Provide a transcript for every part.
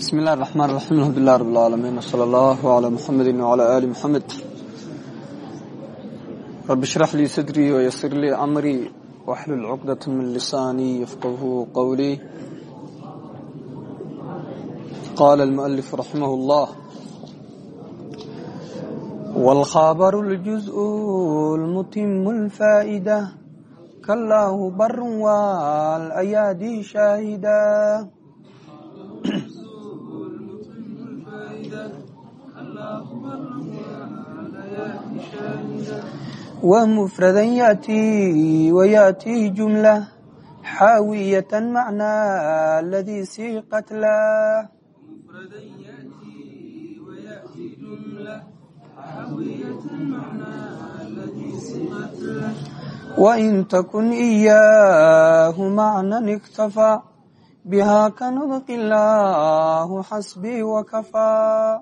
بسم الله الرحمن الرحيم الحمد لله رب العالمين وصلى الله على محمد وعلى آل محمد رب اشرح لي صدري ويسر لي أمري واحلل عقدة من لساني يفقه قولي قال المؤلف رحمه الله والخابر الجزء المتم الفائدة كالله بر والأيادي شاهدا ومفردا يأتي ويأتي جملة حاوية معنى الذي سيقت له مفردا يأتي ويأتي جملة حاوية معنى الذي سقت له وإن تكن إياه معنى اكتفى بها كنطق الله حسبي وكفى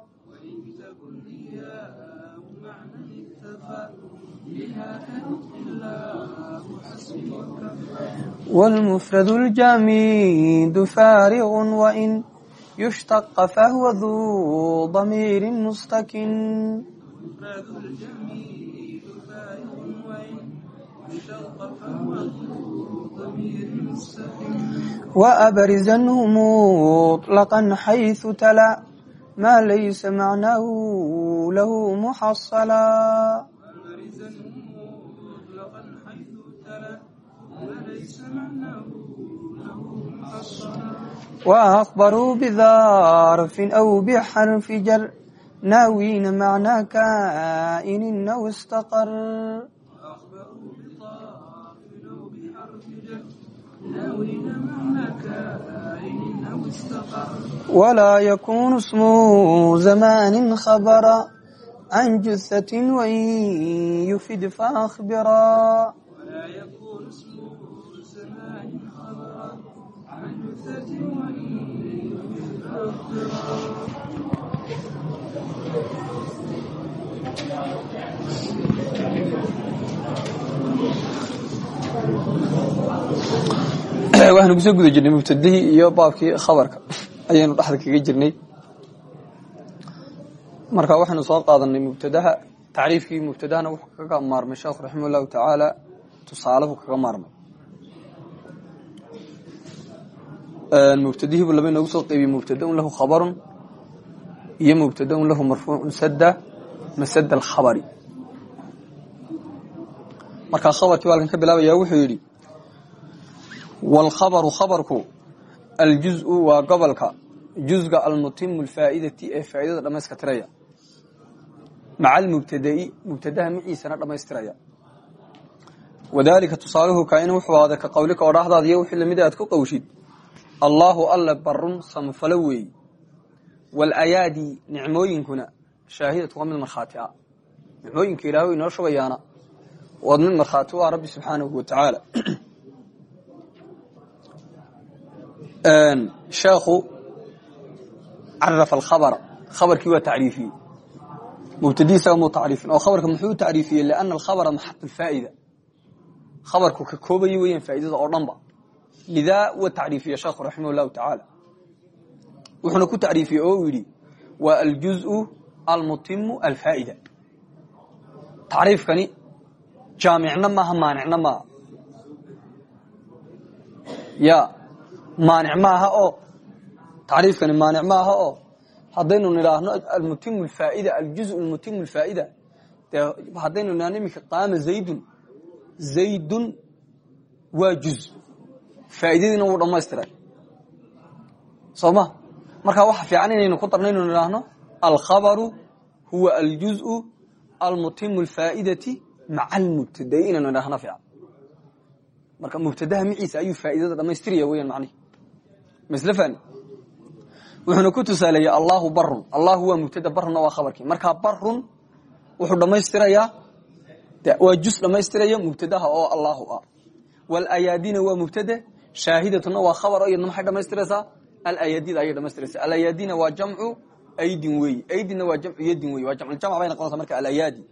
والمفرد الجميد فارغ وإن يشتق فهو ذو ضمير مستكن مفرد الجميل فارغ وإن اشتق فهو ذو ضمير مستقيم وأبرزنه مطلقا حيث تلا ما ليس معناه له محصلا وأخبروا بظرف أو بحرف جر ناوين معنى كائن أو استقر أخبروا بطاف أو بحرف جر ناوين معنى كائن أو استقر ولا يكون اسم زمان خبرا عن جثة وإن يفد فأخبرا ولا يكون waxaanu ku soo guda jirnay mubtadihii iyo baabkii khabarka. Ayaynu dhexda kaga jirnay. Marka waxaynu soo qaadanay mubtadaha tacriifkii mubtadahana wuxuu kaga maarmay sheekhu raximah allahu tacaala tusaalahu kaga maarmay mubtadihiibu laba inoogu soo qaybiye mubtadaun lahu khabarun iyo mubtadaun lahu marfuucun sadda masada alkhabari. Markaa khabarkii baa alkan ka bilaabaya wuxuu yidhi waalkhabaru khabarku aljuzu waa gobolka juzga almutimu alfaa'idati ee faa'iidada dhammaystiraya. Maca almubtada'i mubtadaha maciisana dhammaystiraya. Wadaalika tusaaluhu kaa in wuxuu aada ka qawlika odhaahdaadiyo wixii la mid ah aad ku qowshid allaahu alle barun samafalo weeyi wاlayaadi nicmooyinkuna shaahidatu waa mid markhaati ah nicmooyinka ilaahu inoo shubayaana waad mid markhaati u ah rabbi subxaanahu wa tacaala sheekhu carafa alkhabara khabarkii waa tacriifiyey. Mubtadihiisaga muu tacriifin oo khabarka muxuu u tacriifiyey liana alkhabara maxad alfaa'ida. Khabarku ka koobayo weeyaan faa'idada oo dhan ba lidaa wa tacriifiye sheekhu raximah llahu tacaala wuxuuna ku tacriifiyey oo yidhi waa aljuزءu almutimu alfaa'ida tacriifkani jaamicna maaha maanicna maaha ya maanic maaha oo tacriifkani maanic maaha oo haddaynu nidhaahno almutimu lfaa'ida aljuzu almutimu lfaa'ida dee haddaynu nidhahno iminka qaama zaydun zaydun waa juz faa'idadiina wuu dhamaystiray soo ma marka waxa fiican inaynu ku darno inu nidhaahno alkhabaru huwa aljuزءu almutimu lfaa'idati maca almubtada'i inaynu nidhahno fiican. Marka mubtadaha maciisa ayuu faa'idada dhamaystiraya weyan macnihi masle fani. Wuxuuna ku tusaaleeyey allahu barun allahu waa mubtada barunna waa khabarkii. Markaa barun wuxuu dhammaystirayaa waa jus dhammaystiraya mubtadaha oo allahu ah. Walayaadina waa mubtade shaahidatuna waa khabar iyadna maxay dhamaystiraysaa? Alayadida ayay dhamaystiraysaa. Alayadina waa jamcu aydin weyi aydinna waa jamcu yadin wey waa jamculjamc bay noqonaysa marka alayaadi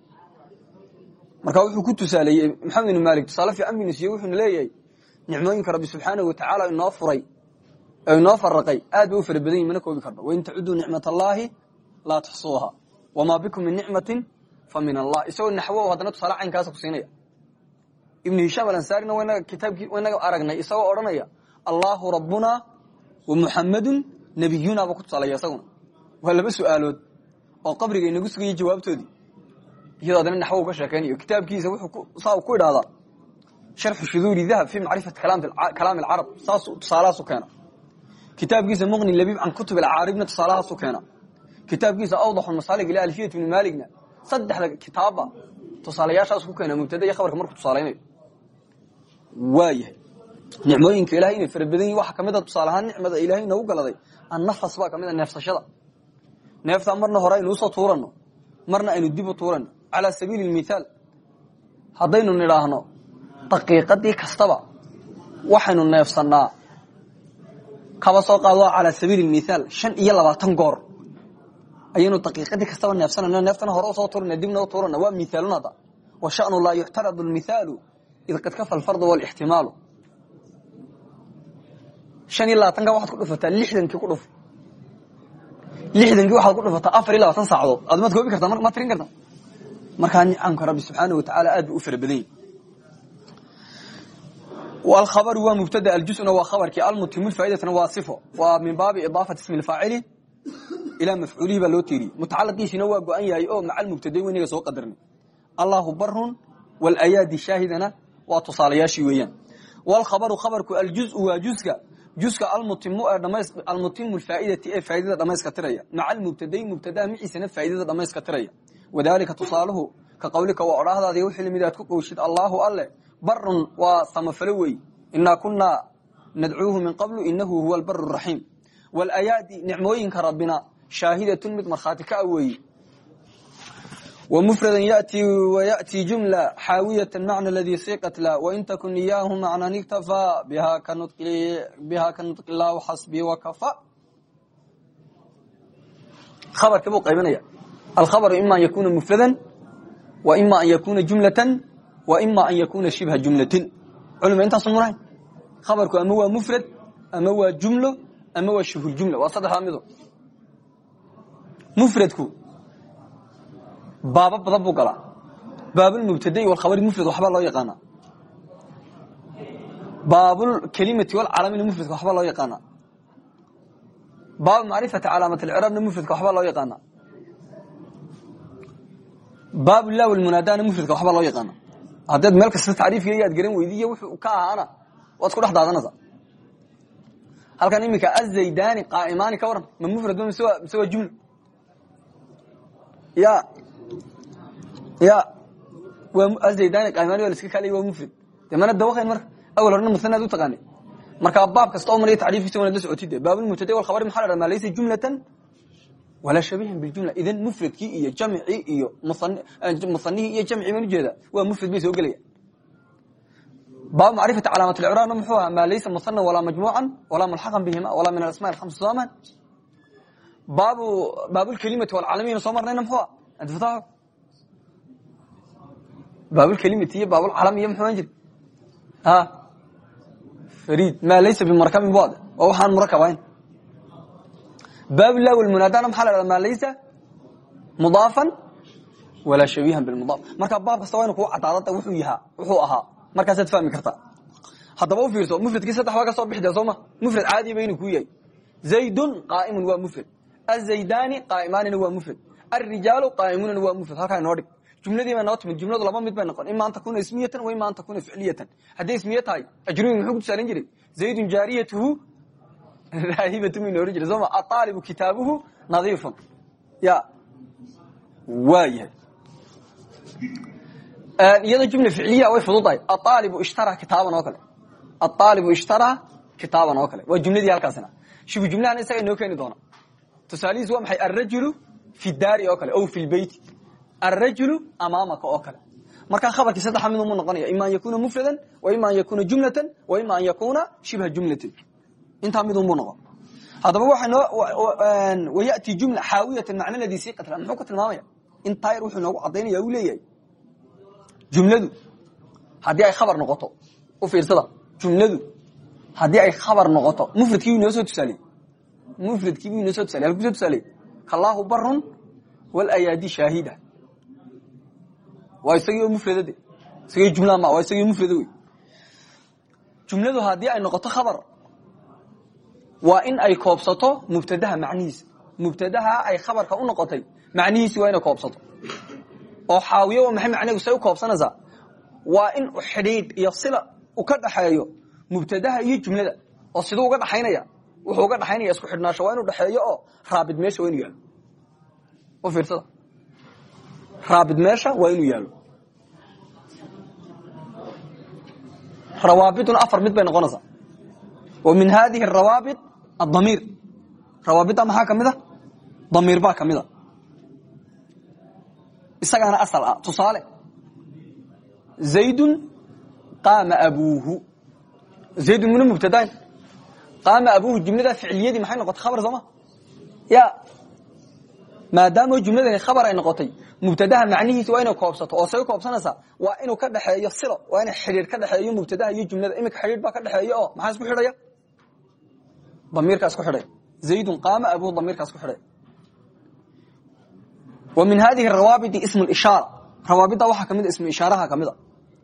marka wuxuu ku tusaaleeyey maxamed ibn malik tusaale fiican binu siiye wuxuuna leeyahay nicmooyinka rabbi subxaanahu watacaala inoo furay ee inoo faraqay aad u fara badan mana koobi karno. Wain tacuduu nicmat allaahi laa tuxsuuha wamaa bikum min nicmatin fa allah. Isagoo naxwo haddana tusaale caynkaasa ku siinaya ibnu hishaam alansaarina waynaga aragnay isagoo odhanaya allaahu rabbuna wa muxammadun nabiyuna buu ku tusaalaya isaguna. Waa laba su'aalood oo qabriga inagu sugayay jawaabtoodii iyadoo adana naxwo uga sheekaynayo kitaabkiisa saa ku idhahdaa sharxu shuduuri dahab fi macrifati kalaami alcarab saasuu tusaalahaasu keena. Kitaabkiisa muqni labiib can kutub alcaaribna tusaalahaasu keena. Kitaabkiisa awdaxu masaalig ila alfiyat ibni maaligna saddexda kitaabba tusaalayaashaas ku keena mubtada iyo khabarka markuu tusaalaynayo waayahay. Nicmooyinka ilahay inay fara badan yihiin waxaa ka mid a tusaale ahaan nicmada ilahay noogu galaday annafas baa ka mid a neefsashada. Neeftaa marna hore aynu u soo tuurano marna aynu dib u tuurano. Calaa sabiili mithaal haddaynu nidhaahno daqiiqadii kastaba waxaynu neefsanaa kaba soo qaado calaa sabiili mithaal shan iyo labaatan goor. Ayaynu daqiiqadii kastaba neefsanayno neeftana hore u soo tuurana dibna u tuurana waa mithaalun hadda. Wa laa yuctaradu lmithaalu id qad kafa alfardu walixtimaalu shan iyo labaatanka waxaad ku dhufataa lixdankii ku dhuf lixdankii waxaad ku dhufataa afar iyo labaatan saacadood aad maad koobi kartaa ma tirin kartaa markaa nicamka rabbi subxaana wa tacaala aad bu u fara badan yahi alkhabaru waa mubtada aljusna waa khabarkii almutimu faa'idatna waa sifo waa min baabi idaafati ismi lfaacili ilaa mafcuulihi baa loo tiiriyey mutacalaqiisina waa go-an yahay oo macal mubtaday weyniga soo qadarnay allahu barun walayaadi shaahidana waa tusaalayaashii weeyaan. Walkhabaru khabarku aljuzu waa juska juska almutimu faaidati ee faaidada dhamayska tiraya. Maca almubtaday mubtadaa miciisana faaidada dhamayska tiraya. Wadalika tusaaluhu ka qawlika waa odhaahdaadi wixii la mid aad ku qowshid allaahu alle barun waa samafalo wey inaa kunaa nadcuuhu min qablu inahu huwa albar raxiim walayaadi nicmooyinka rabbina shaahidatun mid markhaati ka a weeye ومفrda yأtي وyأtي جuملة xاawiyaة mعنى اladي siqت la وin tkun إyah mعنى اkتفى bha kaنطq lah xasbi وkفى abarka buu qaybinaya alkhabر ima an yakuna mfrada وima an yakuna جuمlaة وima an yakuna shibha جuمlatin culma intaasu munahay khabarku ama waa mfrad ama waa jumlo ama waa shibhu jumla waa saddexdaa mido mfradku baaba badan buu galaa. Baabulmubtadai walkhabari mufrad waxbaa loo yaqaanaa baabulkelimati walcalamina mufradka waxbaa loo yaqaanaa baabu macrifati calaamat alciraabna mufradka waxbaa loo yaqaanaa baabu lah walmunaadana mufradka waxbaa loo yaqaanaa haddaad meel kasta tacriifkeega aad garan weydiiy wuxuu ka ahaana waad isku dhex daadanaysaa halkan iminka azaydani qaaimaani ka waran ma mufrad mise waa jumla ya ya qaaimaani waa mufrad dee mana dawaqayn marka awal horena u taqaanay marka baab kasta oo maraya tacriifkiisa wanaad la socotid de. Baabulmubtada walkhabari maxaa la dhaha maa laysa jumlatan walaa shabihan biljumla idan mufradkii iyo jamcii iyo musanihii iyo jamcii baan ujeeda waa mufrad bay soo gelaya. Baabu macrifati calaamat lcraabna muxuu ahaa maa laysa musanan walaa majmuucan walaa mulxaqan bihima walaa min alasma alhamsa sooman baabu baabulkelimati walcalamiyna soo marnayna muxuu ah antifataxo baabulkelimati iyo baabulcalamiya muxuu ohan jiri a farid maa laysa bimarkabin bad waa waxaan murakabayn baablah walmunaadana maxaa la dhahda maa laysa mudaafan walaa shabiihan bilmudaaf marka baab kasta waa inu kuu cadaadada wuxuu yahaa wuxuu ahaa. Markaasaad fahmi kartaa. Haddaba u fiirso mufradkii saddex baa ka soo bixi dee sooma mufrad caadiba inuu kuu yahay. Zaydun qaa'imun waa mufrad azaydani qaa'imaanina waa mufrad alrijaalu qaa'imuunana waa mufrad halkaa inoo dhig jumladii baa noo timid jumladu laba mid bay noqon ima an takuna ismiyatan wa ima an takuna ficliyatan hadday ismiye tahay ajrubi muxuu ku tusaalan jiray zaydun jaariyatuhu raahibatu mi noohan jiray sooma aaalibu kitaabuhu nadiifun ya waa yahay iyadoo jumla ficliya way fududahay aaalibu ishtara kitaaban oo kale aaalibu ishtara kitaaban oo kale waa jumladii halkaasina shibu jumlahana isaga inoo keeni doona tusaalihiis waa maxay alrajulu fi daari oo kale o fi lbeyti alrajulu amaamaka oo kale markaa khabarkii saddexa mid umu noqonaya ima an yakuna mufradan wa ima an yakuna jumlatan wa ima an yakuna shibha jumlatin intaa mid unbuu noqon haddaba wayati jumla xaawiyatan macna ladii sii qatla muxuu ka tilmaamaya intaa yar wuxuu inoogu cadaynaya u leeyahay jumladu haddii ay khabar noqoto u fiirsada jumladu haddii ay khabar noqoto mufradkii bu inoo soo tusaaley mufradkii bu inoo soo tusaaley halku soo tusaaley kallahu barun walayaadi shaahida waa isagii oo mufrada de? Isagii jumla ma jumladu haddii ay noqoto khabar waa in ay koobsato mubtadaha macnihiisa. Mubtadaha ay khabarka u noqotay macnihiisi waa inay koobsato. Oo xaawiye waa maxay say u waa in xidhiidh iyo sila u ka dhaxeeyo mubtadaha iyo jumlada. Oo siduu uga dhaxaynaya wuxuu uga dhaxaynaya isku xidhnaasho waa inuu dhexeeyo oo raabid meesha waa yaalo u fiirsada? Raabid meesha waa yaalo rawaabiduna afar mid bay noqonaysaa wa min hadihi arawaabit adamiir rawaabidda maxaa ka mid a damiir baa ka mid a isagaana asal ah tusaale zaydun qaama abuuhu zaydun muna mubtadayn qaama abuuhu jumlada ficiliyadii maxay noqotay khabar sooma ya maadaama jumladani khabar ay noqotay mubtadaha macnihiisa waa inay koobsato oo say koobsanaysaa waa inuu ka dhexeeyo silo waa ina xidhiir ka dhexeeyo mubtadaha iyo jumlada. Iminka xidhiir baa ka dhexeeya oo maxaa isku xidhaya? Damiirkaa isku xidhay. Zaydun qaama abuuhu damiirkaa isku xidhay. Wa min hadihi rawaabiti ismu ishaara. Rawaabidda waxaa ka mid ismu ishaaraha ka mid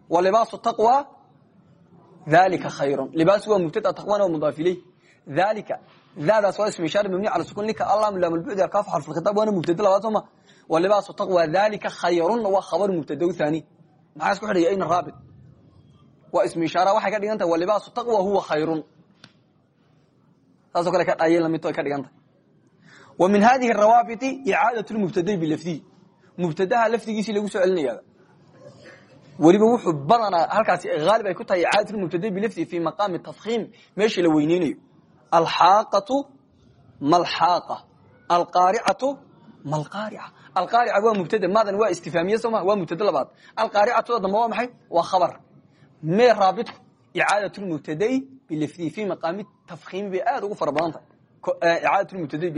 wa libaasu taqwa dalika khayrun. Libaasu waa mubtada taqwana waa mudaaf ilayh dalika daadaas ismu ishaara mabni cala sukun lika allah lam albucdi alkaaf xarfu lkhitaab waana mubtada labaad wa libaasu taqwa dalika khayrun waa khabar mubtada thani. Maxaa isku xidhaya ayna raabit waa ismu ishaara waxay ka dhigan tahay wa libaasu taqwa huwa khayrun. Saasoo kale ka dhaayeen lamidto ay ka dhigan tahay wa min hadihi arawaabiti icaadatu lmubtadai bilafdihi mubtadaha lafdigiisii lagu soo celinaya weliba wuxuu badanaa halkaasi haalib ay ku tahay icaadatu lmubtadai bilafdihi fi maqaami tafkiim meeshii la weyneynayo. Alxaaqatu malxaaqa alqaaricatu malqaarica alqaarica waa mubtada maadan waa istifaamiye sooma waa mubtado labaad. Alqaaricatuda dambe waa maxay? Waa khabar. Mee raabitku icaadatu lmubtadai bilafdihi fi maqaami tafkiimi bay aad ugu fara badan tahay icaadatu lmubtadai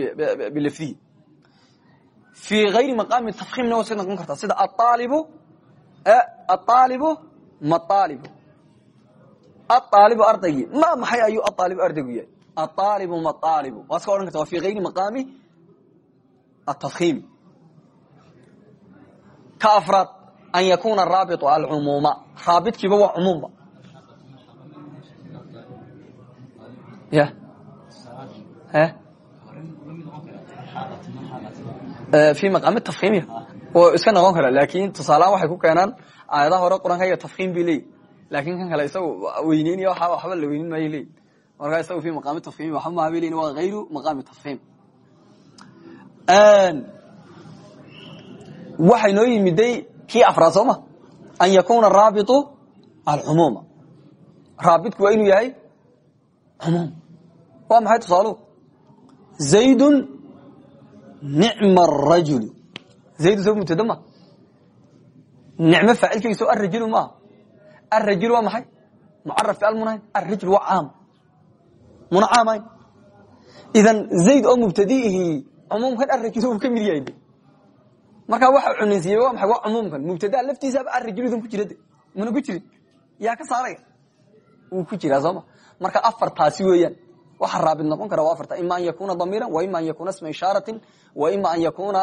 bilafdihi fi ayri maqaami tafkiimna waa noqon kartaa sida aalibu aalibu maalibu aalibu ardaygii ma maxay ayuu aalibu ardaygu yahay? Aalibu maalibu waa iska odhan karta waa fi ayri maqaami atafkiim ka afraad an yakuna raabitu alcumuuma. Raabitkiiba waa cumuumba ya. Fi maqaami tafkiimiya oo iska noqon kara laakin tusaalahaan waxay ku keenaan aayadaha hore quraanka tafkiim bay leeyi laakin kan kale isaga weyneynaya waxba la weynin maayo leeyi markaa isaga fi maqaami tafkiimi waxba maha bay leyin waa hayru maqaami tafkiim waxay noo yimiday kii afraad sooma an yakuna raabitu alcumuuma raabitku waa inuu yahay cumuum waa maxay tusaaluhu zaydun nicma arajulu zayd soo mubtada ma? Nicmo faacilkiiso arajulu maaha arajul waa maxay? Mucaraf fi almunahayn arajul waa caam. Muna caamayn. Idan zayd oo mubtadiihi cumuumkan arajul uu ka mid yahay markaa waxa cunaysiiyey waa maxay? Waa cumuumkan. Mubtadaa laftiisaaba arajuludan ku jira de mana ku jirin. Yaa ka saaraya. Wuu ku jiraa sooma marka afartaasi weeyaan waxa raabid noqon kara waa afarta. Ima an yakuna damiiran wa ima an yakuna isma ishaaratin wa ima an yakuna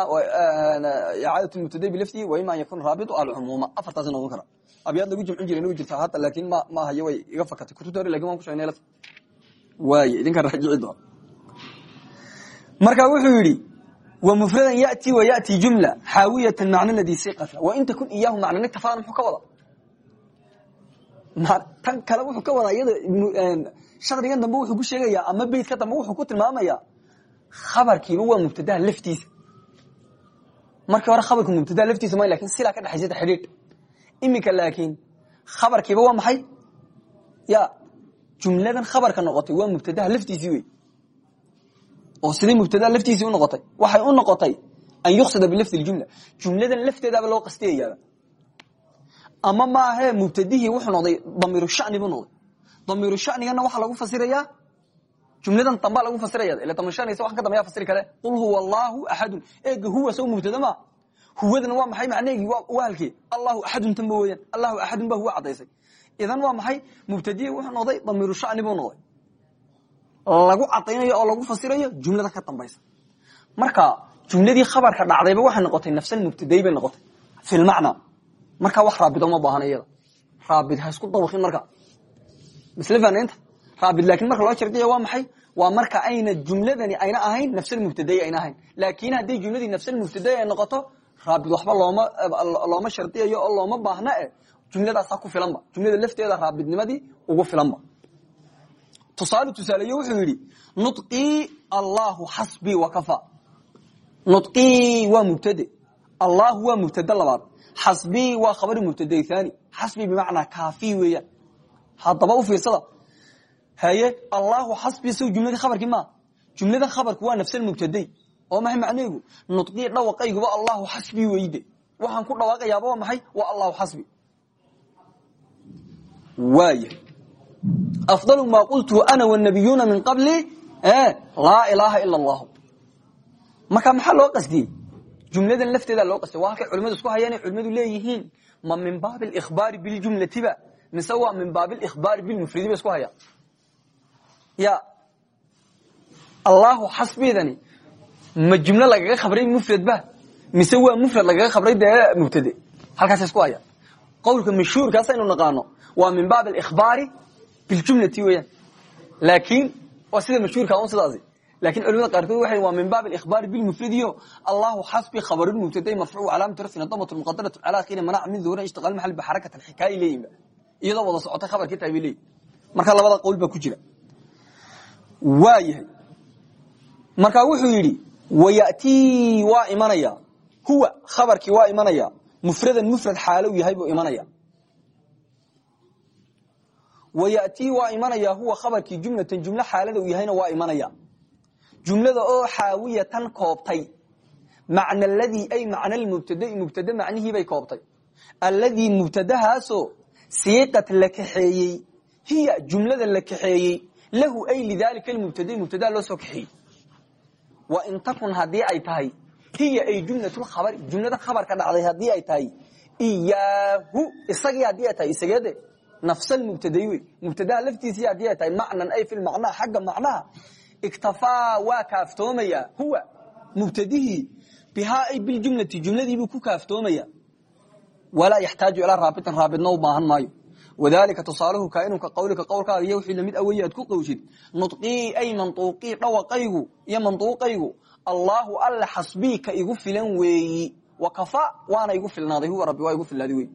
icaadatu mubtada bilafdihi wa ima an yakuna raabitu alcumuuma afartaasi noqon kara. Abyaad lagu jimcin jiray way jirtaa hadda laakin ma ma hayo way iga fakatay. Kutubta hore laakiin waan ku sheegnay lafta. Waaye idinka raajici doon. Marka wuxuu yidhi wa mufradan yati wa yati jumla xaawiyatan macna ladii siqata wa in takun iyaahu macna nigtafaana muxuu ka wada? Tan kale wuxuu ka wadaa iyada shardigan dambe wuxuu ku sheegayaa ama beytka dambe wuxuu ku tilmaamayaa khabarkiiba waa mubtadaha laftiisa. Markii hore khabarku mubtadaha laftiisa ma laakiin silaa ka dhexaysata xidhiidh iminka laakiin khabarkiiba waa maxay? Ya jumladan khabarka noqotay waa mubtadaha laftiisii wey oo sidii mubtadaha laftiisii unoqotay waxay u noqotay an yuksada bilafdi jumla jumladan lafteedaaba loo qastiyayaaba ama maahe mubtadihii wuxuu noqday damiiru shani buu noqday. Damiiru shanigana waxaa lagu fasirayaa jumladan dambaa lagu fasiraya. Ila damiir shanisa wax ka dambeya fasiri kale qul huwa allahu axadun eega huwa soo mubtada ma? Huwadan waa maxay macneegii waa halkee allahu axadun tanba weeyaan. Allahu axadun ba huwa cadaysay idan waa maxay? Mubtadihii wuxuu noqday damiiru shani buu noqday lagu cadaynayo oo lagu fasirayo jumlada ka dambaysa. Marka jumladii khabarka dhacdayba waxay noqotay nafsal mubtaday bay noqotay. Filmacna marka wax raabid uma baahna iyada. Raabid ha isku dawakin marka. Misle fanaynta raabid laakiin marka loo shardiya waa maxay? Waa marka ayna jumladani ayna ahayn nafsal mubtaday ayna ahayn. Laakiin haddii jumladii nafsal mubtaday ay noqoto raabid waxba looma looma shardiyayo oo looma baahna e jumladaasaa ku filanba jumlada lafteeda raabidnimadii ugu filanba tusaale tusaaleyo wuxuu yidhi nuqii allahu xasbii wakafa nuqii waa mubtade allahu waa mubtade labaad xasbii waa khabari mubtade thani xasbi bimacnaa kaafi weeyaan. Haddaba u fiirsada haye allahu xasbii si jumlada khabarkii maa? Jumlada khabarku waa nafsan mubtadey oo maxay macnaygu nuqii dhawaqayguba allahu xasbii weyde. Waxaan ku dhawaaqayaaba waa maxay? Waa allahu xasbi waaya afdal ma qultu ana wanabiyuuna min qabli laa ilaaha ila allahu marka maxaa loo qasdiyey jumladan lafteeda loo qasdiy waa halkay culimadu isku hayaan culimadu leeyihiin ma min baabi ikhbaari biljumlatiba mise waa min baabi ikhbaari bilmufridiba isku hayaan ya allaahu xasbidani ma jumlo lagaga khabray mufradba mise waa mufrad lagaga khabray dee mubtade halkaasa isku hayaan qowlka mashhuurkaas aynu naqaano waa min baabi ikhbaari biljumlati weyaan laakiin waa sida mashhuurka un sidaasi laakiin culimada qaarkood waxay waa min baab اkhbaari bilmufradiyo allahu xasbi khabaru mubtaday marfuuc calaamatu rafin damat muqadaratu cala akhiri manac min duhura ishtiqaal maxal bixarakat alxikaaya leeyihiin iyadoo wada socotay khabarkii tahay bay leeyihiin marka labada qowl baa ku jira waa yahay marka wuxuu yidhi wayatii waa imanaya huwa khabarkii waa imanaya mufradan mufrad xaalow yahay buu imanaya wayatii waa imanaya huwa khabarkii jumlatan jumlo xaalada uu yahayna waa imanaya jumlada oo xaawiyatan koobtay macna aladii ay macna lmubtadai mubtade macnihiibay koobtay alladii mubtadahaasoo siiqat la kaxeeyey hiya jumlada la kaxeeyey lahu ay lidaalika mubtadai mubtadaa loo soo kaxeeyey wa in takun haddii ay tahay hiya ay jumlatulkhabari jumlada khabarka dhacday haddii ay tahay iyaahu isagii haddii ay tahay isageede nafsal mubtaday wey mubtadaha laftiisii haddii ay tahay macnan ay fi lmacnaa xagga macnaha iktafaa waa kaaftoomaya. Huwa mubtadihii bihaa ay biljumlati jumladiibuu ku kaaftoomaya. Walaa yaxtaaju ilaa raabitan raabidna u baahan maayo. Wadalika tusaaluhu kaainunka qawlika qowlkaaga iyo wixii la mid aweye aad ku qowshid. Nudqii ay mantuuqii dhawaqaygu iyo mantuuqaygu. Allaahu alla xasbii igu filan weeyi. Wakafa waana igu filnaaday. Huwa rabbi waa igu filnaaday wey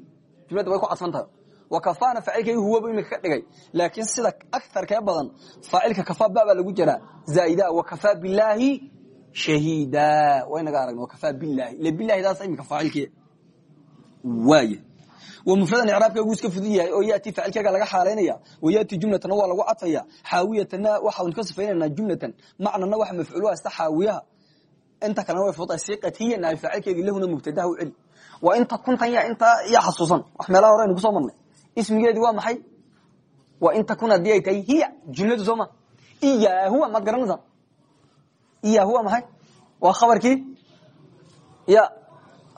jumladda way ku cadfan tahay wakafaana faacilkaygu huwaba imika ka dhigay laakiin sida agarkee badan faacilka kafa babaa lagu jiraa zaaida wakafaa bilaahi shahiida waynaga aragna wakafaa bilahi ile bilahidaas imika faacilkee waaya mufradan icraabkeegu iska fudud yahay oo yati faacilkeega laga xaalaynaya wayati jumlatana waa lagu cadfaya xaawiyatana waxaan ka sifaynana jumlatan macnana waxa mafcuul ista xaawiyaha inta kalena way fududahay siiqatiyan ay faacilkeegi lahuna mubtadaha u celi waa inta kuntan ya inta yaa xasuusan wax meelaha hore aynu ku soo marnay ismigeedi waa maxay? Waa in takun haddii hiya jumladu soo ma. Iyahuwa maad garanaysaa iyahuwa maxay? Waa khabarkii? Ya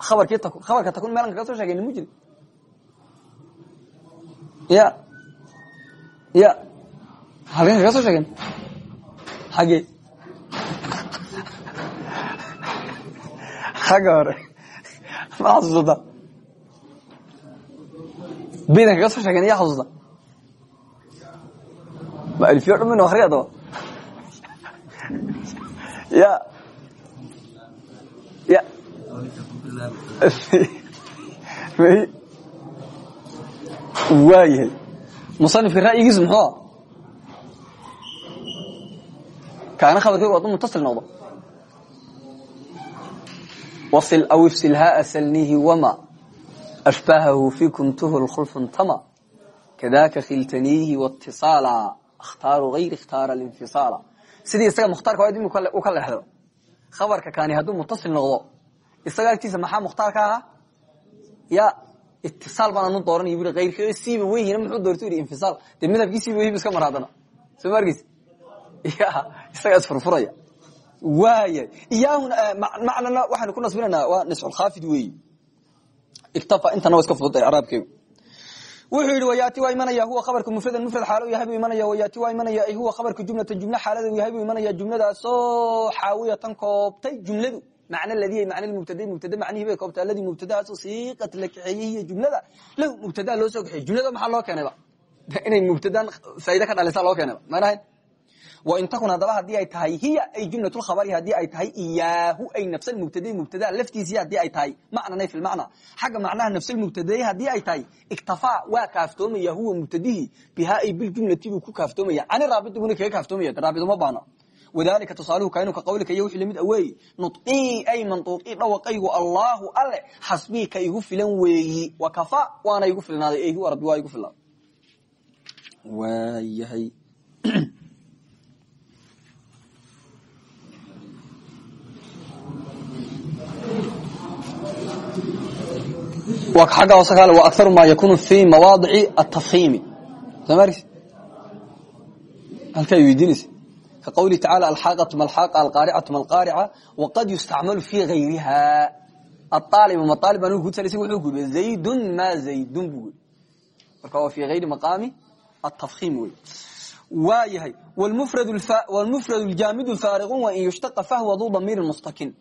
khabarkii takun khabarka takun meelan kaga soo sheegayna mu jiri ya ya halkan kaga soo sheegen xagee xagga hore baydan kaga soo sheegen iya xasuusta ma alfiyo dhamin akriya adaba ya ya waayahay. Musanifka ra'yigiisu muxuu? Kaana khabarkaygu hadduu mutasil noqdo. Wasil aw ifsil haa salnihi wama ashbahahu fikum tuhul khulfuntama kadaka khiltaniihi wtisaala akhtaaru ayri khtaara linfisaala sidii isaga mukhtaarka waa in u ka leexdo khabarka kani hadduu mutasil noqdo isaga agtiisa maxaa mukhtaar ka ahaa ya itisaal baan anu dooranay bu ayrk siiba weyhina muxuu doorto yii infisaal dee madhabkiisiiba weyhiba iska mar haddana soo ma argeysa ya isagaa isfurfuraya waaya iyaahun macnana waxaanu ku nasbinaynaa waa nisculkhaafid weeyi iktafa intana waa iska fududda icraabkeegu wuxuu yidhi wayaati waa imanaya huwa khabarka mufradan mufrad xaalo yahay imanaya wayaati waa imanaya ay huwa khabarka jumlatan jumle xaalada yahay buu imanaya jumladaasoo xaawiyatan koobtay jumladu macna ladii macna mubtada mubtada macnihi bay koobtay alladii mubtadahaasoo siiqat la kaxeeyey hiya jumlada lahu mubtadaa loo soo kaxeeyey jumlada maxaa loo keenayba inay mubtadaan faa'iide ka dhalisa loo keenayba maanahayn wain takun haddaba haddii ay tahay hiya ay jumlatulkhabari haddii ay tahay iyaahu ay nafsa mubtadai mubtada laftiisii haddii ay tahay macnanay fi lmacna xagga macnaha nafsalmubtadai haddii ay tahay iktafaa waa kaaftoomaya huwa mubtadihi bihaa ay biljumlati buu ku kaaftoomaya. Cani raabidiguna kaga kaaftoomaya raabid uma baana wadalika tusaaluhu kainu ka qawlika iyo wixii la mid aweey nudqii ay manduuqii dhawaqaygu allaahu alle xasbii ka igu filan weeyi. Wa kafa waana igu filnaaday ay huwa rabbi waa igu filnaaday waayahay agga hoose kaale wa akaru ma yakunu fi mawaadici atafhiimi halkaa weydiinaysa. Ka qawlihi tacala alxaaqatu malxaaqa alqaaricatu malqaarica waqad yustacmalu fi gayriha aalibu maaalib anigu kutusalaysa wuxuu guriye zaydun ma zaydun buu guri marka waa fi gayri maqaami atafhiim wey. Waa yahay wlmufrad ljaamidu faariqu wain yushtaqa fahwa duu damiirin mustakin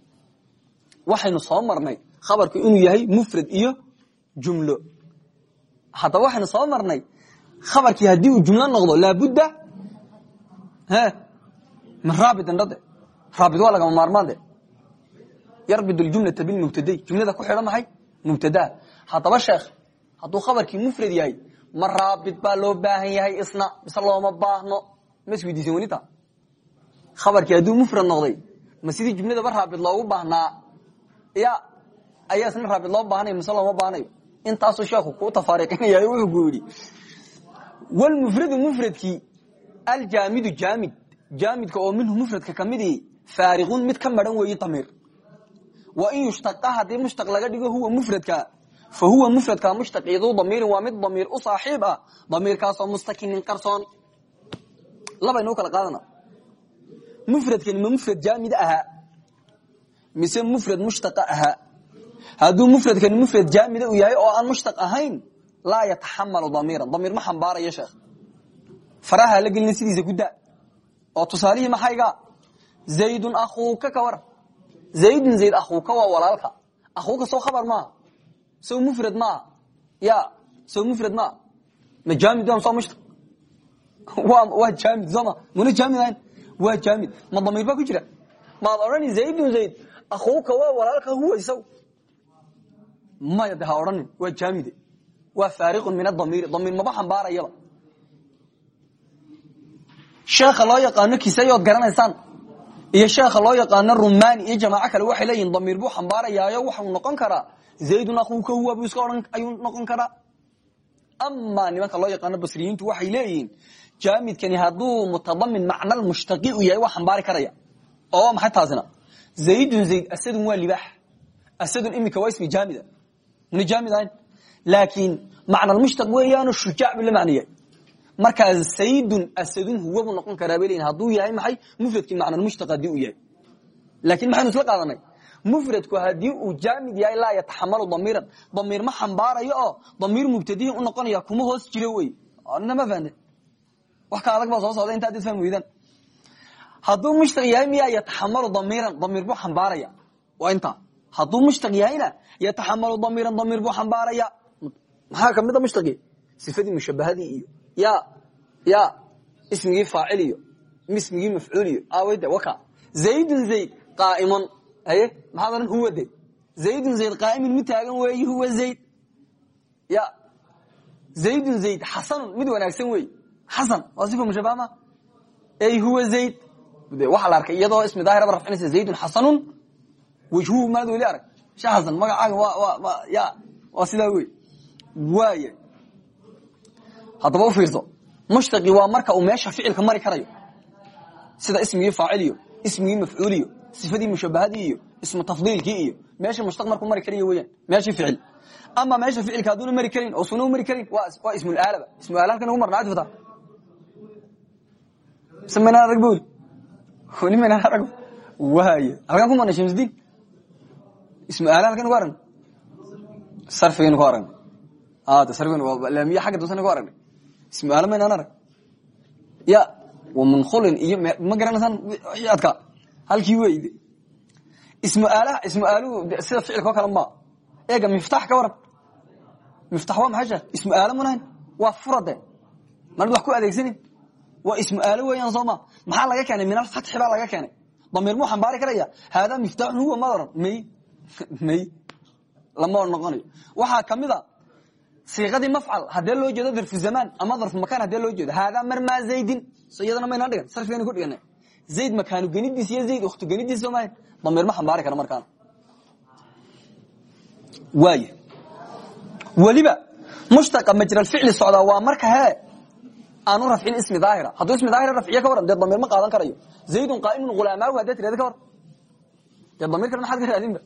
waxaynu soo marnay khabarku inuu yahay mufrad iyo jumlo. Haddaba waxaynu soo marnay khabarkii haddii uu jumlo noqdo laabudda min raabidin dhade raabid waa lagama maarmaan de. Yarbid ljumlata bilmubtaday jumlada ku xidhan mahay mubtadaa haddaba sheekh hadduu khabarkii mufrad yahay ma raabid loo baahan yahay isna mise baahno? Ma isweydiisan welita khabarkii hadduu mufrad noqday ma sidii jumladaba raabid loogu baahnaa? Ya ayaa isna raabid loo baahanayo mise looma baahanayo intaasuu sheekhu kuu tafaariqinaya wuxuu ku yidhi wlmufradu mufradkii aljaamidu jaamid jaamidka oo minhu mufradka kamidii faariqun mid ka maran weeye damiir. Wa in yushtaqa haddii mushtaq laga dhigo huwa mufradka fa huwa mufradka mushtaqiiduu damiirin waa mid damiir u saaxiib ah damiirkaasoo mustakinin qarsoon. Labaynuu kala qaadana. Mufradkani ma mufrad jaamid ahaa mise mufrad mushtaqa ahaa hadduu mufradkani mufrad jaamida u yahay oo aan mushtaq ahayn laa yataxamalu damiiran damiir ma xambaarayo sheekh. Faraha la gelina sidiisa ku da oo tusaalihii maxayga zaydun akuuka ka war zaydun zayd akuuka waa walaalka akuuka soo khabar maaha. Sow mufrad maaha. Ya sow mufrad maaha. Ma jaamid waa soo mushtaq? Waa jaamid sooma muna jaamid ahayn? Jaamid ma damiir baa ku jira? Maad odhani zaydun zayd akuuka waa walaalka huwa isaw maya de ha odhanin waa jaamide. Waa faariqun min adamiiri damiir maba xambaarayaba sheekha loo yaqaano kisayood garanaysaan. Iyo sheekha loo yaqaano rumani iyo jamaaco kale waxay leeyihiin damiir buu xambaarayaayo waxau noqon karaa. Zaydun akuuka huwa buu iska odhan ayuu noqon karaa. Ama nimanka loo yaqaano basriyiintu waxay leeyihiin jaamidkani hadduu mutadamin macnal mushtaqi u yahay waa xambaari karaya. Oo maxay taasina? Zaydun zayd asadun waa libaax. Asadun iminka waa ismi jaamida muna jaamid ahayn laakiin macnalmushtaq weeyaano shujaac buu la macnaya markaa saydun asadun huwa buu noqon karaa bay leyihin hadduu yahay maxay mufradkii macnalmushtaq haddii uu yahay laakiin maxaynu isla qaadanay mufradku haddii uu jaamid yahay laa yataxamalu damiiran damiir ma xambaarayo oo damiir mubtadihin u noqonaya kuma hoos jiro wey nina ma fahne wax ka adag baa soo socda inta adid fahmi weydaan hadduu mushtaq yahay miyaa yataxamalu damiiran damiir buu xambaaraya waa intaa hadduu mushtaq yahayna yataxamalu damiiran damiir buu xambaaraya. Maxaa kamida mushtaqi? Sifadii mushabahadii iyo ya ya ismigii faacil iyo ismigii mafcuul iyo. Aweyde waka. Zaydun zayd qaaimun. Haye maxaad odhan huwa de zaydun zayd qaaimun mid taagan weeyi huwa zayd. Ya. Zaydun zayd xasanun mid wanaagsan weey xasan waa sifa mushabaha ma? Ey huwa zayd. Waxaa la arkay iyadoo ismi daahiraba rafcinaysa zaydun xasanun wajhuhu maad weli arag shee xasan magacaaga ya waa sidaa wey waaya haddaba u fiirso mushtaqi waa marka uu meesha ficilka mari karayo. Sida ismigii faacil iyo ismigii mafcuul iyo sifadii mushabahadii iyo ismu tafdiilkii iyo meesha mushtaq markuu mari karayo weyaan meeshii ficil. Ama meesha ficilka hadduuna mari karin oo suna mari karin waa ismulaalaba ismuaala halkan ugu marna adfata mise maynaan arag boli weli maynaan arag. Waaya halkan ku marnay shamsdiin ismu aala halkan ugu aragna sarfigaynu ku aragna waa laamiye xagga dusana ku aragnay ismu aalo maynaan arag ya wa munkhulin iyo ma garanaysaan adkaa halkii weyde ismu aalaha ismu aaluhu sida ficilka oo kale ma eega miftax ka waran. Miftax waa maxay sheekh? Ismu aalo munahayn waa furade. Manad wax ku adeegsanin. Waa ismu aalo weeyaan soo ma. Maxaa laga keenay? Min alfatxi baa laga keenay. Damiir muu xambaari karaya haadaa miftaxun huwa madaran may may. Lama noqonayo waxaa ka mid a siiqadii mafcal hadee loo jeedo darfu zamaan ama darfu makaan hadee loo jeedo haadaa marmaa zaydin? So iyadana maynaa dhigan. Sarfigaynu ku dhigana zayd makaanu genidiis iyo zayd waktu genidiis soo maaha damiir ma xambaari kara markaana waay weliba mushtaqa majralficli socdaa waa marka hee aanu rafcin ismi daahira. Hadduu ismi daahira rafciye ka waran dee damiir ma qaadan karayo. Zaydun qaa'imun ghulaamaahu haddaa tirada ka waran. Dee damiir kale maxaad ka raadinba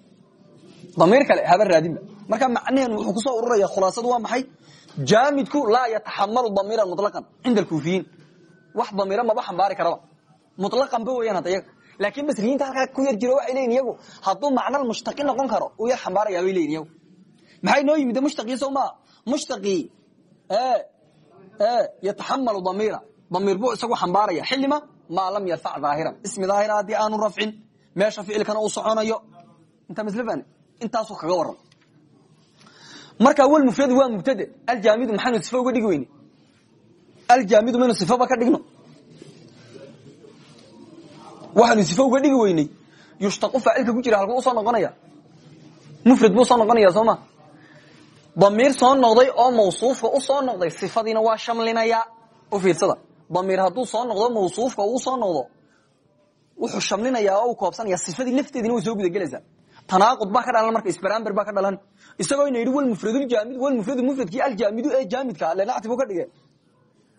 damiir kale haba raadinba. Marka macnaheen wuxuu ku soo ururaya khulaasadu waa maxay? Jaamidku laa yataxamalu damiiran muطlaqan cinda alkuufiyiin. Wax damiira maba xambaari karaba. Muطlaqan ba weyaan hadda iyaga. Laakiin basriyiinta halkaa ku yar jiro waxay leyihin iyagu hadduu macnal mushtaqi noqon karo uu yar xambaarayaa bay leyihin iyagu. Maxay noo yimid mushtaqii soo maa mushtaqii yataxamalu damiira. Damiir buu isagu xambaaraya. Xilima maa lam yarfac daahiran ismi daahira haddii aanu rafcin meesha ficilkana uu soconayo. Intaa maslfan intaasuu kaga waran. Marka wal mufradu waa mubtade aljaamidu maxaanu sifo uga dhigi weyne. Aljaamidu maynu sifoba ka dhigno. Waxaanu sifo uga dhigi weyney. Yushtaqu faacilka ku jira halkuu u soo noqonaya. Mufrad buu soo noqonaya soo ma? Damiir soo noqday oo mawsuufka u soo noqday sifadiina waa shamlinaya. U fiirsada. Damiir hadduu soo noqdo mawsuufka uu soo noqdo wuxuu shamlinayaa oo koobsanaya sifadii lafteedina way soo gudagelaysaa tanaaqud baa ka dhalan marka isbaraamber baa ka dhalan. Isagoo ina yidhi walmufraduljaamid walmufradu mufradkii aljaamidu ee jaamidka lenacti buu ka dhigay.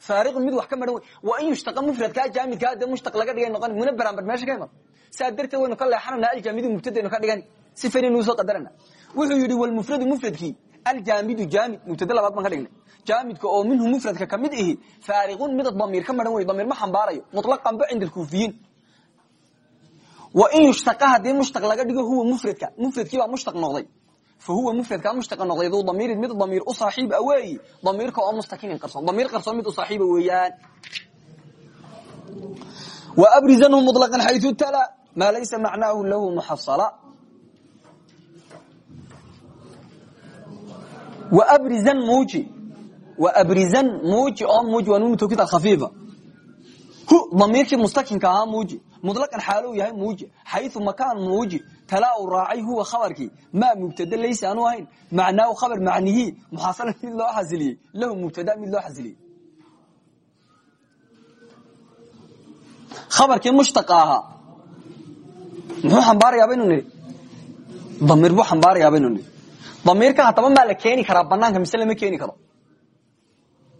Faariqun mid wax ka maran wey. Waa in yushtaqa mufradkaa jaamidkaa dee mushtaq laga dhigay noqon muna baraamber meesha ka iman. Saa darteed waynu ka leexanana aljaamidu mubtadaynu ka dhigani. Si fanaynu soo qadarana wuxuu yidhi walmufradu mufradkii aljaamidu jaamid. Mubtada labaad baan ka dhignay. Jaamidka oo minhu mufradka ka mid ihi faariqun mid damiir ka maran wey damiir ma xambaarayo. Muطlaqan ba cinda alkuufiyiin wain yushtaa haddii mushtaq laga dhigo huwa mufradka mufradkii baa mushtaq noqday. Fa huwa mufradka mushtaqa noqday. Duu damiirin mid damiir u saaxiib a weeyi. Damiirka oo mustakinin qarsoon damiir qarsoon mid u saaxiiba weeyaan. Wa abrizanhu muطlaqan xayثu tala maa laysa macnaahu lahu muxasala wabrizan muuji. Wabrizan muuji oo muuji waa nuun tawkiid alkhafiifa hu damiirkii mustakinka ahaa muuji muطlaqan xaalow yahay muuji xayu makaan muuji talaa u raacay huwa khabarkii maa mubtada laysa aanu ahayn macnaahu khabar macnihii muxaasala mid loo xasiliyey lahu mubtada mid loo xasiliyey. Khabarkii mushtaqa ahaa muxuu xambaarayaa baynu nihi? Damiir buu xambaarayaa baynu nihi. Damiirkan haddaba maa la keeni karaa banaanka mise lama keeni karo?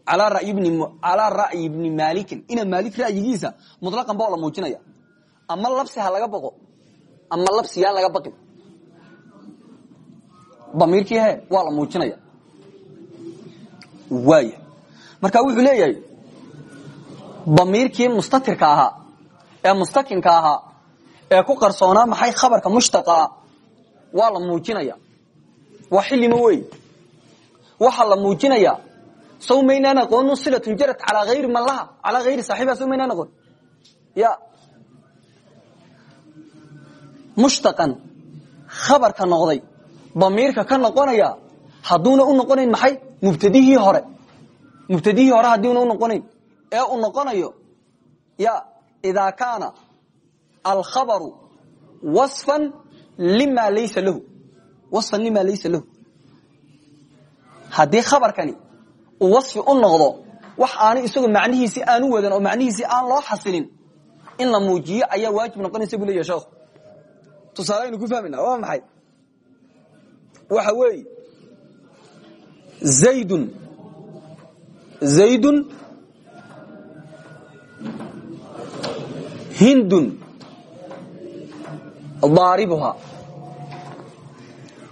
Alaa ra'yi bni maalikin. Ina maalik ra'yigiisa muطlaqan ba la muujinaya ama labsi ha laga baqo ama labsi yaan laga baqin damiirkii he waa la muujinaya. Waaya marka wuxuu leeyahay damiirkii mustatirka ahaa ee mustakinka ahaa ee ku qarsoonaa maxay khabarka mushtaqaa waa la muujinaya. Waa xilima wey waxaa la muujinaya saw maynaan aqoon silatun jarad calaa ayri man laha calaa ayri saaxiiba saw maynaan aqoon ya mushtaqan. Khabarka noqday. Damiirka ka noqonaya hadduuna u noqonayn maxay? Mubtadihii hore. Mubtadihii hore haddiuna u noqonayn. Ee uu noqonayo ya idaa kaana alkhabaru wasfan lima laysa lahu. Wasfan lima laysa lahu. Haddii khabarkani wasfi u noqdo wax aanu isagu macnihiisi aanu wadan oo macnihiisi aan loo xasilin in la muujiyo ayaa waajib noqonaysa bu leya sheekhu tusaale aynu ku fahmayna waa maxay? Waxa weeye zaydun zaydun hindun daaribuhaa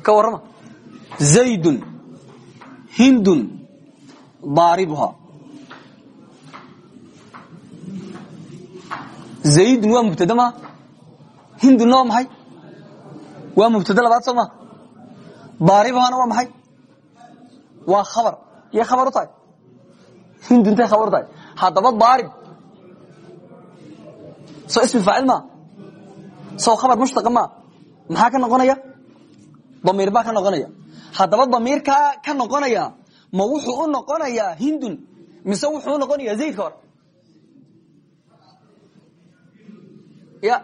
ka warrama. Zaydun hindun daaribuhaa zaydun waa mubtada maa? Hindunna waa maxay waa mubtada labaad soo maa daaribuhaana waa maxay? Waa khabar. Yay khabar u tahay? Hinduntay khabar u tahay? Haddaba daarib soo ismi faacil maa soo khabar mushtaqa maa maxaa ka noqonaya? Damiir baa ka noqonaya. Haddaba damiirkaa ka noqonaya ma wuxuu u noqonayaa hindun mise wuxuu u noqonayaa hore ya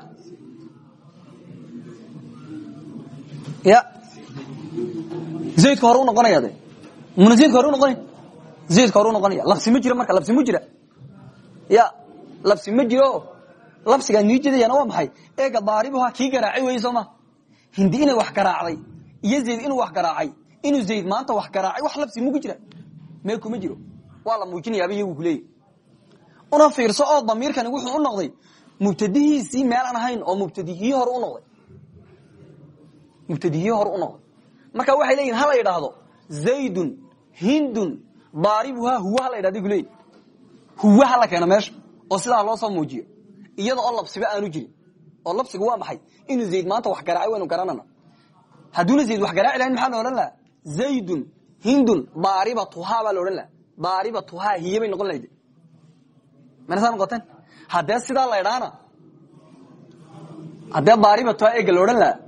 ya. Zaydka hore u noqonaya de. Muna zaydka hore u noqonay? Zaydka hore u noqonaya. Labsi ma jiro marka labsi ma jira. Ya labsi ma jiro. Labsigaa nii jedayana waa maxay? Eega daaribuha kii garaacay wey ma? Hindi inay wax garaacday iyo zayd inuu wax garaacay inuu zayd maanta wax garaacay wax labsi muku jira. Mee kuma jiro. Waa la muujinayaaba iyagu kuleeyahy una fiirso oo damiirkani wuxuu u noqday mubtadihiisii meel aan ahayn oo mubtadihii hore u noqday mubtadihii hore u noqday marka waxay leeyihiin hala idhaahdo zaydun hindun daaribuhaa huwa hala idhahda kuleeyi huwa hala keeno meesha oo sidaa loo soo muujiyo. Iyada oo labsiba aanu jirin oo labsigu waa maxay? Inuu zayd maanta wax garaacay waynu garanana hadduuna zayd wax garaaci lahayn maxaa la odhan lahaa? Zaydun hindun daaribatuhaa baa la odhan laha daaribatuhaa noqon lahayd. Mana noqoteen? Haddee sidaa la idhaana haddee daaribatuhaa eega la lahaa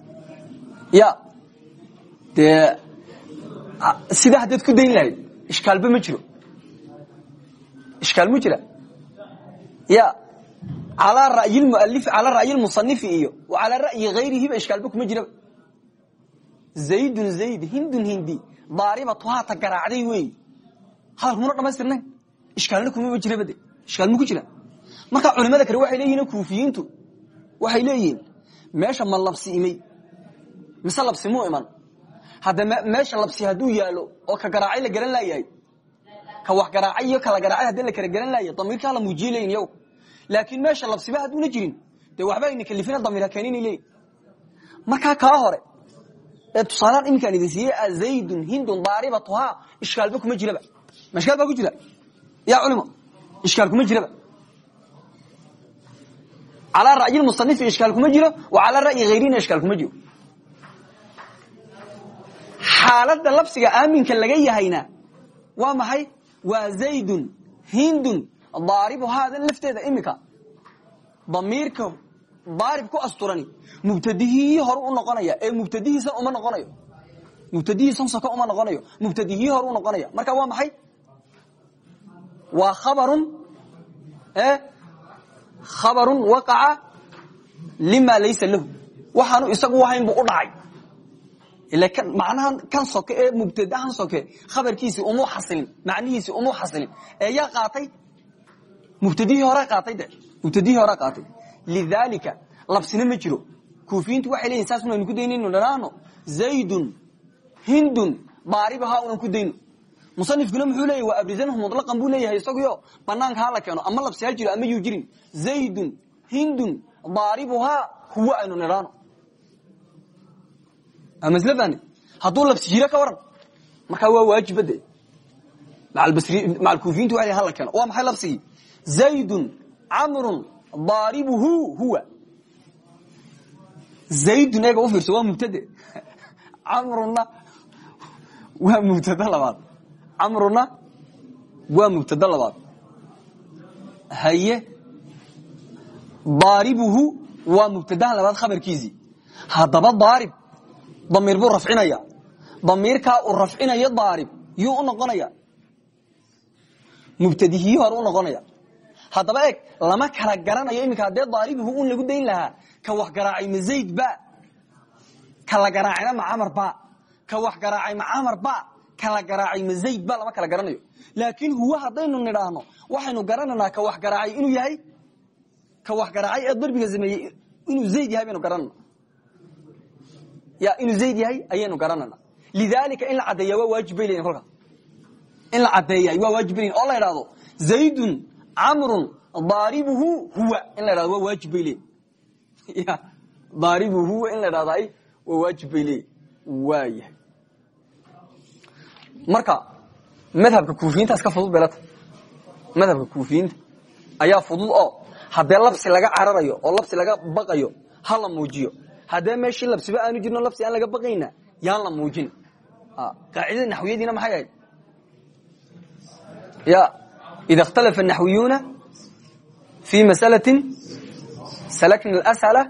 ya dee sidaa haddaad ku dayn lahayd ishkaalba ma jiro ishkaal mu ya alaa ra'yi mualif calaa ra'yi lmusanifi iyo. Calaa ra'yi hayrihiba ishkaalba kuma jiraba zaydun zayd hindun hindi. Daaribatuhaa ta garaacday wey. Hadalkumuna dhamaystirnayn ishkaalna kumaba jiraba de ishkaal mu ku jira marka culimada kale waxay leeyihiin kuufiyiintu waxay leeyihiin meesha ma labsi imay mise labsi muu iman? Hadda meesha labsi hadduu yaalo oo ka garaacay la garan laayahay ka wax garaacay iyo kala garaacay haddii la kala garan laaya damiirkaa la muujiye leyin yaw laakiin meesha labsiba hadduuna jirin. Dee waxba ayna kalifina damiir ha keenina leeyi markaa kaa hore ee tusaalaan iminkaan idin siiyey zaydun hindun daaribatuhaa ishkaalba kuma jiraba ma ishkaal baa ku jira? Ya culimo ishkaal kuma jiraba calaa ra'yi musanifi ishkaal kuma jiro wa calaa ra'yi hayrina ishkaal kuma jiro xaaladda labsiga aaminka laga yahayna waa maxay? Waa zaydun hindun daaribu haadan lafteeda iminka damiirka daarib ku asturani mubtadihii hore u noqonaya ee mubtadihiisan uma noqonayo. Mubtadihiisan soko uma noqonayo mubtadihii hore u noqonaya. Marka waa maxay? Waa khabarun khabarun waqaca lima laysa lahu. Waxaanu isagu ahayn buu u dhacay ila macnaha kan soke ee mubtadahan soke khabarkiisii umuu xasilin macnihiisii umuu xasilin ee yaa qaatay mubtadihii hore qaatay de mubtadihii hore qaatay lidalika labsina ma jiro kuufiyiintu waxay leeyihiin saas unaynu ku daynayno dhanaano zaydun hindun daaribaha unan ku dayno musanifkuna muxuu leeyahy waa abrizanhu mutlaqan buu leeyahay isaguyo banaanka ha keeno ama labsi ha jiro ama yuu jirin zaydun hindun daaribuhaa huwa aynu nidhaano bani. Hadduu labsi jiro ka waran markaa waa waajibade macalkuufiyiintu waa hala keeno waa maxay labsigii zaydun camrun daaribuhu huwa. Zaydun eega u fiirso waa mubtade. Camruna waa mubtado labaad. Camruna waa mubtado labaad. Haye daaribuhu waa mubtadaha labaad khabarkiisii haddaba daarib damiir buu rafcinaya. Damiirkaa uu rafcinayo daarib yuu u noqonaya. Mubtadihii hore u noqonaya. Haddaba eeg lama kala garanayo iminka haddee daaribuhu un lagu dayn lahaa. Ka wax garaacay ma zayd ba? Ka la garaacayna ba? Ka wax garaacay ma ba? Ka garaacay ma ba? Lama kala garanayo. Laakiin huwa haddaynu nidhaahno waxaynu garananaa ka wax garaacay inuu yahay? Ka wax garaacay ee darbiga sameeyey inuu zayd yahay baynu garanana inuu zayd yahay ayaynu garanana. Lidalika in la caddeeya waa waajib bay leyihin kolka. In la caddeeya waa waajib bay leyihin oo la idhahdo zaydun camrun daaribuhu huwa. In la idhahdo waa waajib bay leeyihiin ya daaribuhu huwa in la idhahdo ay waa waajib bay leeyihiin waayahay marka madhabka kuufiyiintaas ka fudud belata madhabka kuufiyiinta ayaa fudud oo haddee labsi laga cararayo oo labsi laga baqayo ha la muujiyo haddee meeshii labsiba aanu jirno labsi aan laga baqayna yaan la muujin qaacidada naxwiyadiina maxay ahayd ya ida اkhtalafa الnaxwiyuuna fi masalaةi salakna اlأshala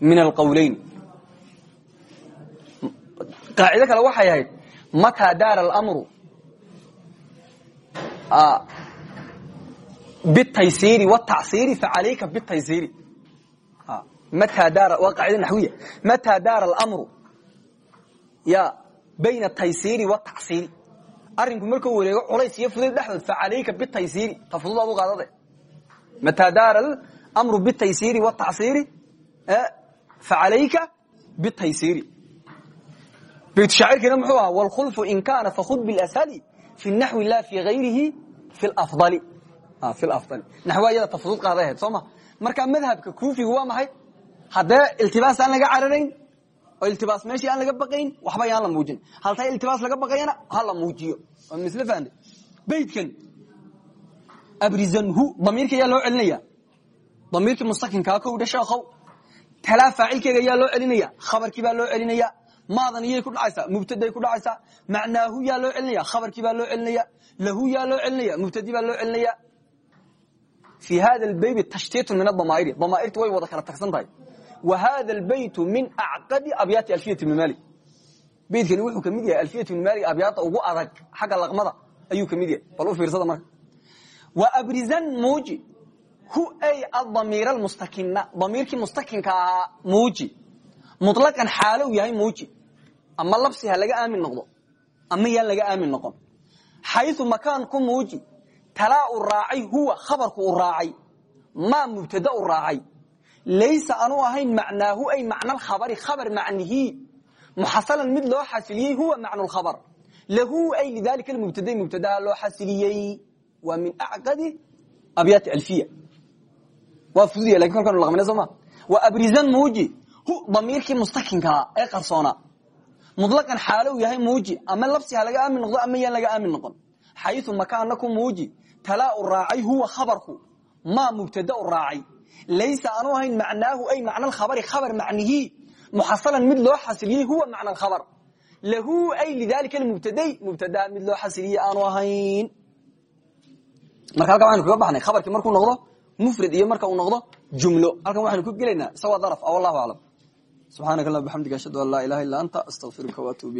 min alqowleyn qaacido kale waxay ahayd mataa daara اlamru bاtaysiri wالtacsiri facalayka bاtaysiri mataa daara اlamru ya bayna taysiri watacsiri arinku markuu wareego culays iyo fudayd dhexdood facalayka bitaysiri ta fududaad u qaadade mataa daara amru bitaysiri watacsiri facalayka bitaysiri bayt shaacirkiina muxuu ahaa wlkhulfu in kaana fakud bilashali fi naxwi la fi ayrihi fi afdali fi lafdali naxwa iyada ta fudud qaaday ahayd soo ma marka madhabka kuufiga waa maxay haddee iltibaas aan laga cararayn oo iltibaas meeshii aan laga baqayn waxba yaan la muujin. Haltaa iltibaas laga baqayana ha la muujiyo. Waa misle fahne beydkan abrizanhu damiirka ayaa loo celinaya damiirkii mustakinkaa kow dhe sheekhow talaa faacilkeega ayaa loo celinaya khabarkii baa loo celinaya maadan iyay ku dhacaysaa mubtaday ku dhacaysaa. Macnaahu yaa loo celinaya khabarkii baa loo celinaya lahu yaa loo celinaya mubtadi baa loo celinaya fi hada lbayt tashtiitun min adamaa'iri damaairtu way wada kala tagsan tahay wa hada albaytu min acqadi abyaati alfiyat ibni malik beytkani wuxuu ka mid yahay alfiyat ibni malik abyaata ugu adag xagga laqmada ayuu ka mid yahay bal u fiirsada marka wa abrizan muuji hu ay adamiir almustakina damiirkii mustakinka ahaa muuji muطlaqan xaalo u yahay muuji ama labsi ha laga aamin noqdo ama yaan laga aamin noqon xayu makaan ku muuji talaa u raacay huwa khabarku u raacay maa mubtada u raacay laysa anu ahayn macnaahu ay macna khabari khabar macnihii muxasalan mid loo xasiliyey huwa macnu khabar lahu ay lidalika mubtada mubtadaha loo xasiliyey waa min acqadi abyaati alfiya waa fuduya laakiin kolkaanu laqmina soo ma wa abrizan muuji hu damiirkii mustakinkaa ee qarsoonaa muطlaqan xaalo u yahay muuji ama labsi ha laga aamin noqdo ama yaan laga aamin noqon xayu makaana ku muuji talaa u raacay huwa khabarku maa mubtada u raacay laysa aanu ahayn macnaahu ay macna khabari khabar macnihii muxasalan mid loo xasiliyey huwa macna khabar lahu ay lidalika mubtaday mubtadaa mid loo xasiliyey aanu ahayn marka halkan waxaynu kaga baxnay khabarkii markuu noqdo mufrad iyo marka uu noqdo jumlo halkan waxaynu ku gelaynaa isagoo daraf wallahu aclam subxaanaka allah bxamdiga ashhadu an laa ilaha illa anta astaqfiruka waatuub